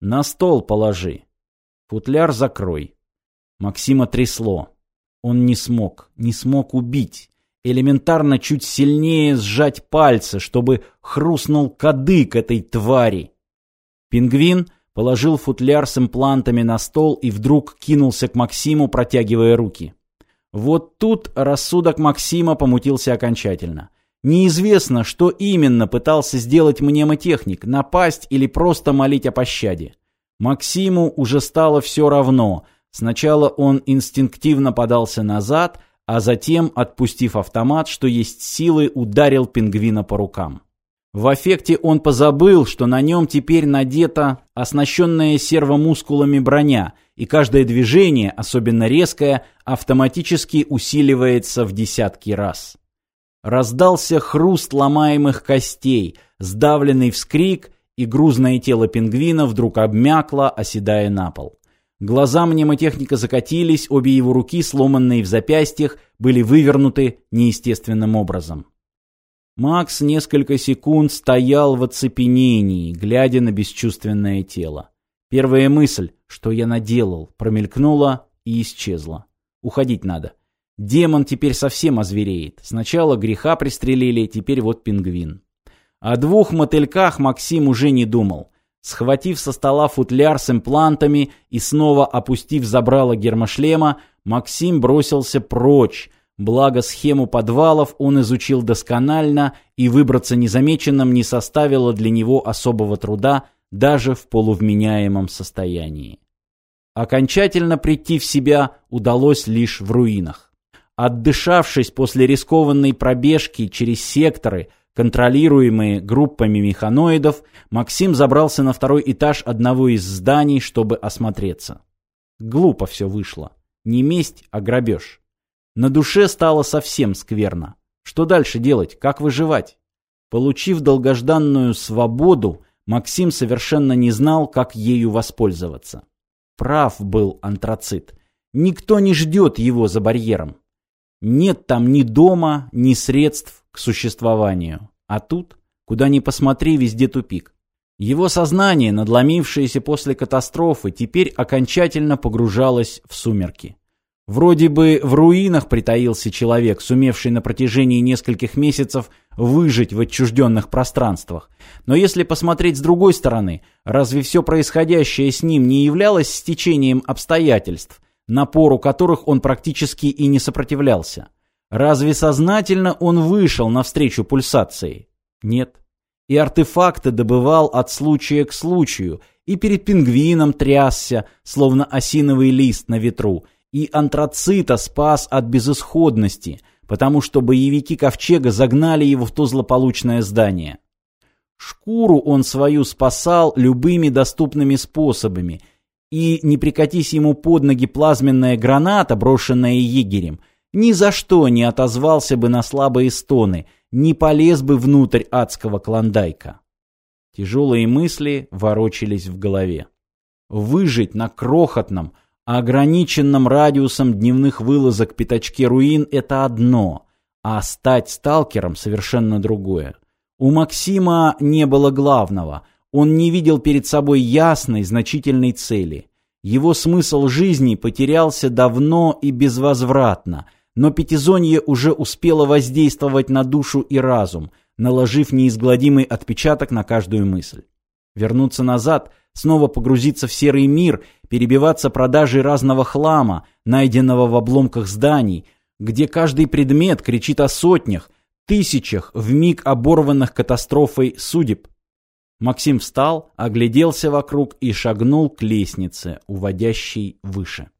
На стол положи. Футляр закрой. Максима трясло. Он не смог, не смог убить. Элементарно чуть сильнее сжать пальцы, чтобы хрустнул кадык этой твари. Пингвин положил футляр с имплантами на стол и вдруг кинулся к Максиму, протягивая руки. Вот тут рассудок Максима помутился окончательно. Неизвестно, что именно пытался сделать мнемотехник, напасть или просто молить о пощаде. Максиму уже стало все равно. Сначала он инстинктивно подался назад, а затем, отпустив автомат, что есть силы, ударил пингвина по рукам. В аффекте он позабыл, что на нем теперь надета оснащенная сервомускулами броня, и каждое движение, особенно резкое, автоматически усиливается в десятки раз. Раздался хруст ломаемых костей, сдавленный вскрик, и грузное тело пингвина вдруг обмякло, оседая на пол. Глаза мнемотехника закатились, обе его руки, сломанные в запястьях, были вывернуты неестественным образом. Макс несколько секунд стоял в оцепенении, глядя на бесчувственное тело. Первая мысль, что я наделал, промелькнула и исчезла. Уходить надо. Демон теперь совсем озвереет. Сначала греха пристрелили, теперь вот пингвин. О двух мотыльках Максим уже не думал. Схватив со стола футляр с имплантами и снова опустив забрало гермошлема, Максим бросился прочь, Благо схему подвалов он изучил досконально, и выбраться незамеченным не составило для него особого труда даже в полувменяемом состоянии. Окончательно прийти в себя удалось лишь в руинах. Отдышавшись после рискованной пробежки через секторы, контролируемые группами механоидов, Максим забрался на второй этаж одного из зданий, чтобы осмотреться. Глупо все вышло. Не месть, а грабеж. На душе стало совсем скверно. Что дальше делать? Как выживать? Получив долгожданную свободу, Максим совершенно не знал, как ею воспользоваться. Прав был антрацит. Никто не ждет его за барьером. Нет там ни дома, ни средств к существованию. А тут, куда ни посмотри, везде тупик. Его сознание, надломившееся после катастрофы, теперь окончательно погружалось в сумерки. Вроде бы в руинах притаился человек, сумевший на протяжении нескольких месяцев выжить в отчужденных пространствах. Но если посмотреть с другой стороны, разве все происходящее с ним не являлось стечением обстоятельств, напору которых он практически и не сопротивлялся? Разве сознательно он вышел навстречу пульсации? Нет. И артефакты добывал от случая к случаю, и перед пингвином трясся, словно осиновый лист на ветру – и антрацита спас от безысходности, потому что боевики Ковчега загнали его в то злополучное здание. Шкуру он свою спасал любыми доступными способами, и не прикатись ему под ноги плазменная граната, брошенная егерем, ни за что не отозвался бы на слабые стоны, не полез бы внутрь адского клондайка. Тяжелые мысли ворочались в голове. Выжить на крохотном, ограниченном радиусом дневных вылазок пятачке руин – это одно, а стать сталкером – совершенно другое. У Максима не было главного, он не видел перед собой ясной, значительной цели. Его смысл жизни потерялся давно и безвозвратно, но пятизонье уже успело воздействовать на душу и разум, наложив неизгладимый отпечаток на каждую мысль. Вернуться назад – снова погрузиться в серый мир, перебиваться продажей разного хлама, найденного в обломках зданий, где каждый предмет кричит о сотнях, тысячах в миг оборванных катастрофой судеб. Максим встал, огляделся вокруг и шагнул к лестнице, уводящей выше.